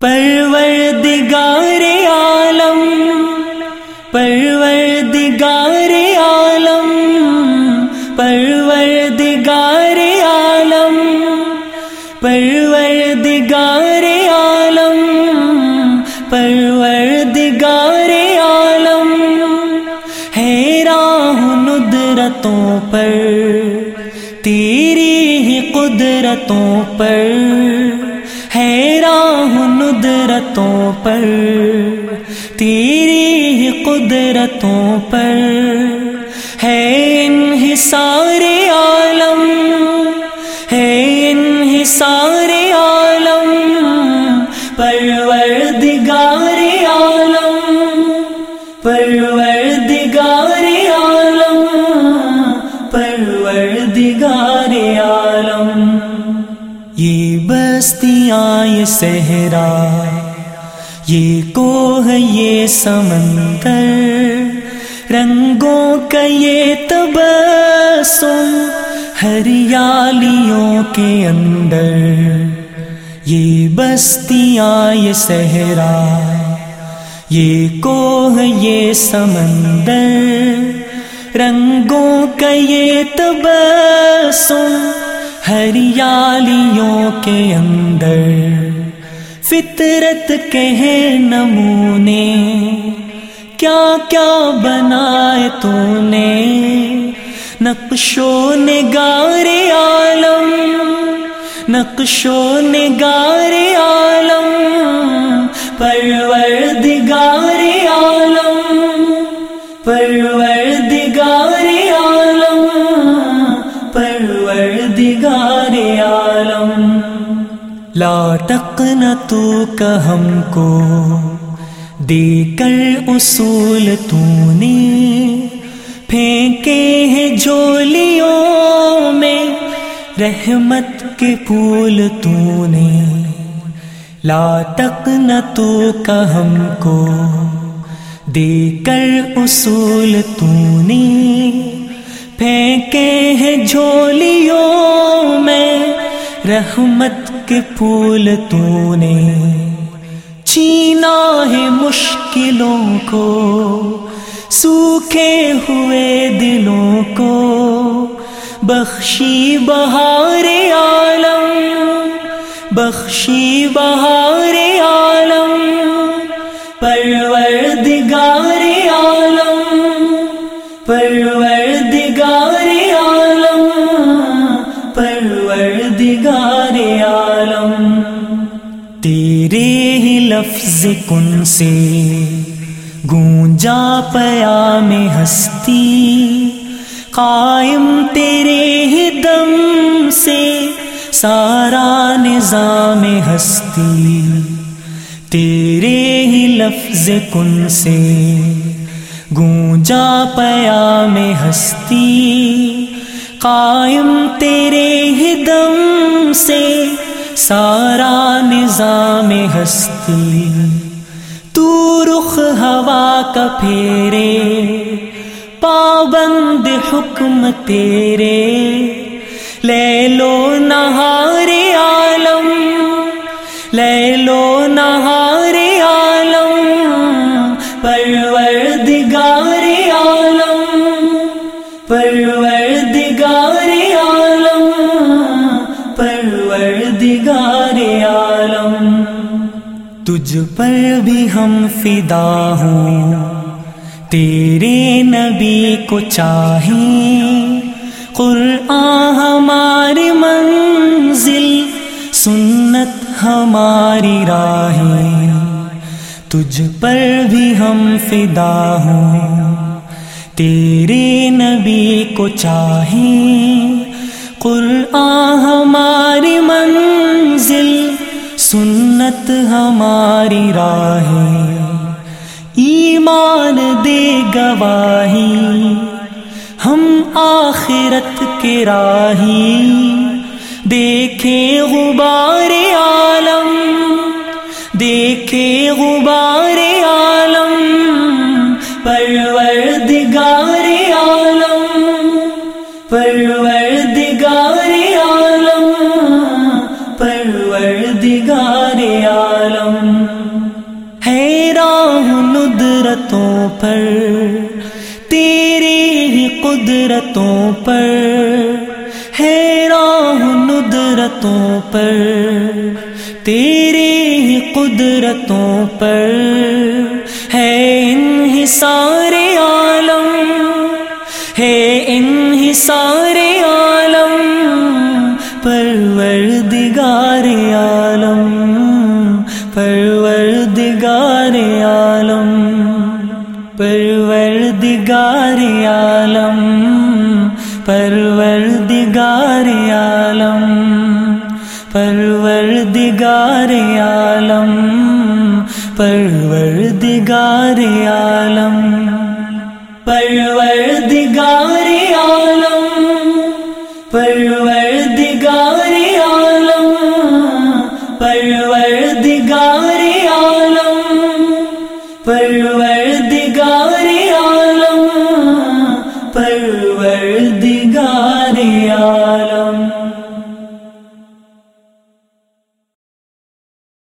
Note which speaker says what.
Speaker 1: پروردگار عالم پروردگار عالم پروردگار عالم پروردگار عالم پروردگار عالم ہے راہ ندرتوں پر، تیری ہی قدرتوں پر۔ قدرتوں پر، تیری ہی قدرتوں پر ہے انحصار عالم، ہے انحصار عالم، پروردگار عالم پرور بستیاں یہ صحرا، یہ کوہ، یہ سمندر، رنگوں کا یہ تبسم ہریالیوں کے اندر۔ یہ بستیاں یہ صحرا، یہ کوہ، یہ سمندر، رنگوں کا یہ تبسم ہریالیوں کے اندر فطرت کے ہیں نمونے۔ کیا کیا بنائے تو نے نقش و نگار عالم۔ نقش و نگار عالم۔ پروردگار لا تقنتو کا ہم کو دے کر اصول تو نے پھینکے ہیں جولیوں میں رحمت کے پھول تو نے لا تقنتو کا ہم کو دے کر اصول تو نے پھینکے ہیں جھولیوں میں رحمت کے پھول تو نے چینا ہے مشکلوں کو، سوکھے ہوئے دلوں کو۔ بخشی بہار عالم، بخشی بہار عالم۔ پروردگار عالم، تیرے ہی لفظ کن سے گونجا پیا میں ہستی، قائم تیرے ہی دم سے سارا نظام ہستی۔ تیرے ہی لفظ کن سے گونجا پیا میں ہستی۔ قائم تیرے ہی دم سے سارا نظام ہستی تو رخ ہوا کا پھیرے، پابند حکم تیرے۔ لے لو نہار عالم، لے تجھ پر بھی ہم فدا ہوں۔ تیرے نبی کو چاہیں۔ قرآن ہماری منزل، سنت ہماری راہیں۔ تجھ پر بھی ہم فدا ہوں۔ تیرے نبی کو چاہیں۔ قرآن ہماری منزل سنت ہماری راہ ایمان دے گواہی، ہم آخرت کے راہی۔ دیکھے غبار عالم دیکھے غبار عالم، پروردگار عالم، پروردگار قدرتوں پر، تیری ہی قدرتوں پر حیران ندرتوں پر، تیری ہی قدرتوں پر، ہے ان سارے عالم، ہے ان سارے عالم، پروردگار عالم، پروردگار پروردگار عالم پروردگار عالم پروردگار عالم پروردگار عالم پروردگار عالم۔ پروردگار